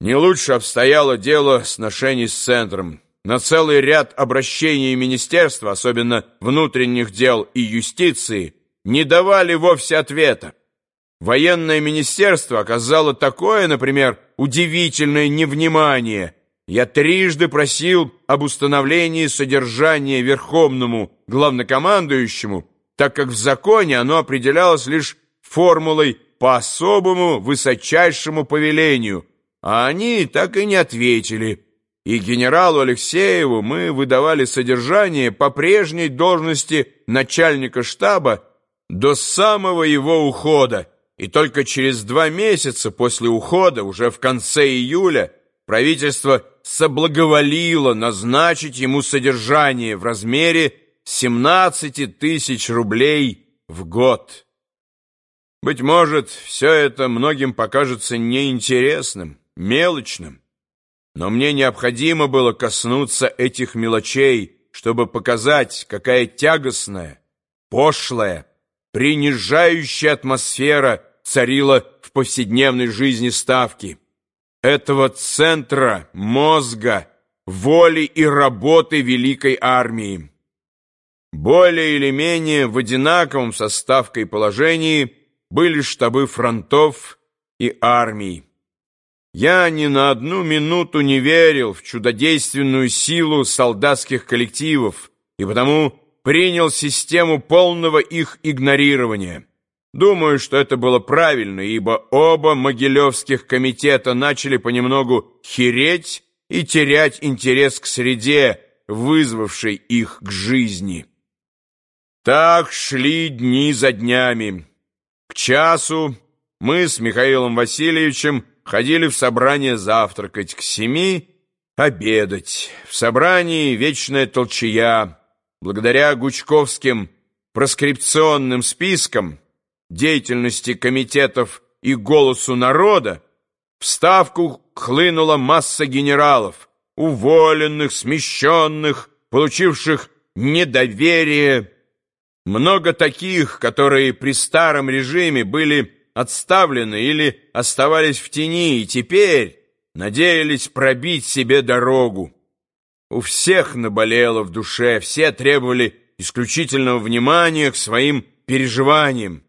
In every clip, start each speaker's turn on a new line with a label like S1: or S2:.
S1: Не лучше обстояло дело сношений с центром. На целый ряд обращений министерства, особенно внутренних дел и юстиции, не давали вовсе ответа. Военное министерство оказало такое, например, удивительное невнимание. Я трижды просил об установлении содержания верховному главнокомандующему, так как в законе оно определялось лишь формулой по особому высочайшему повелению, а они так и не ответили. И генералу Алексееву мы выдавали содержание по прежней должности начальника штаба до самого его ухода, и только через два месяца после ухода, уже в конце июля, правительство соблаговолило назначить ему содержание в размере 17 тысяч рублей в год. Быть может, все это многим покажется неинтересным, мелочным, но мне необходимо было коснуться этих мелочей, чтобы показать, какая тягостная, пошлая, принижающая атмосфера царила в повседневной жизни Ставки. Этого центра, мозга, воли и работы Великой Армии. Более или менее в одинаковом составкой положении – были штабы фронтов и армий. Я ни на одну минуту не верил в чудодейственную силу солдатских коллективов и потому принял систему полного их игнорирования. Думаю, что это было правильно, ибо оба могилевских комитета начали понемногу хереть и терять интерес к среде, вызвавшей их к жизни. Так шли дни за днями. К часу мы с Михаилом Васильевичем ходили в собрание завтракать, к семи — обедать. В собрании вечная толчая. Благодаря гучковским проскрипционным спискам деятельности комитетов и голосу народа в Ставку хлынула масса генералов, уволенных, смещенных, получивших недоверие, много таких, которые при старом режиме были отставлены или оставались в тени, и теперь надеялись пробить себе дорогу. У всех наболело в душе, все требовали исключительного внимания к своим переживаниям.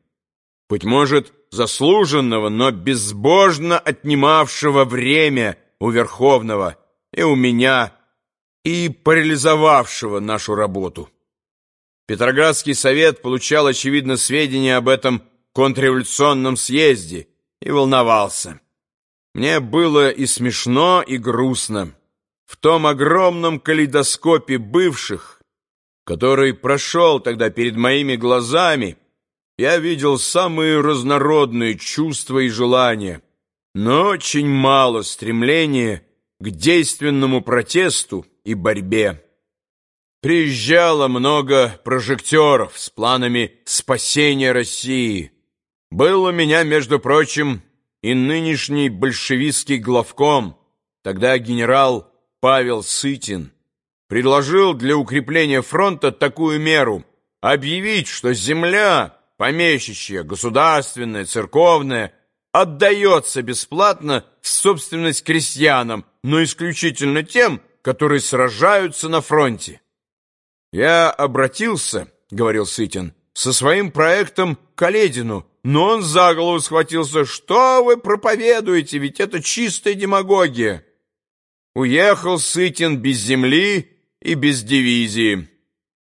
S1: Быть может, заслуженного, но безбожно отнимавшего время у Верховного и у меня, и парализовавшего нашу работу. Петроградский совет получал, очевидно, сведения об этом контрреволюционном съезде и волновался. Мне было и смешно, и грустно. В том огромном калейдоскопе бывших, который прошел тогда перед моими глазами, я видел самые разнородные чувства и желания, но очень мало стремления к действенному протесту и борьбе. Приезжало много прожекторов с планами спасения России. Был у меня, между прочим, и нынешний большевистский главком, тогда генерал Павел Сытин, предложил для укрепления фронта такую меру — объявить, что земля, помещичья, государственная, церковная, отдается бесплатно в собственность крестьянам, но исключительно тем, которые сражаются на фронте. «Я обратился, — говорил Сытин, — со своим проектом к Каледину, но он за голову схватился. Что вы проповедуете? Ведь это чистая демагогия!» Уехал Сытин без земли и без дивизии.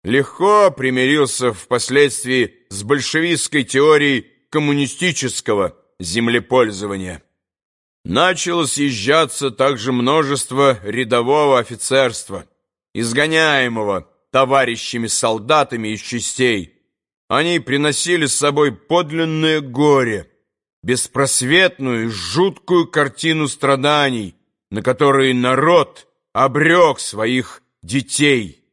S1: Легко примирился впоследствии с большевистской теорией коммунистического землепользования. Начало съезжаться также множество рядового офицерства, изгоняемого товарищами-солдатами из частей. Они приносили с собой подлинное горе, беспросветную, жуткую картину страданий, на которые народ обрек своих детей,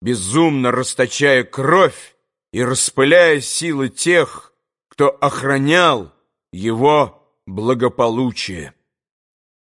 S1: безумно расточая кровь и распыляя силы тех, кто охранял его благополучие.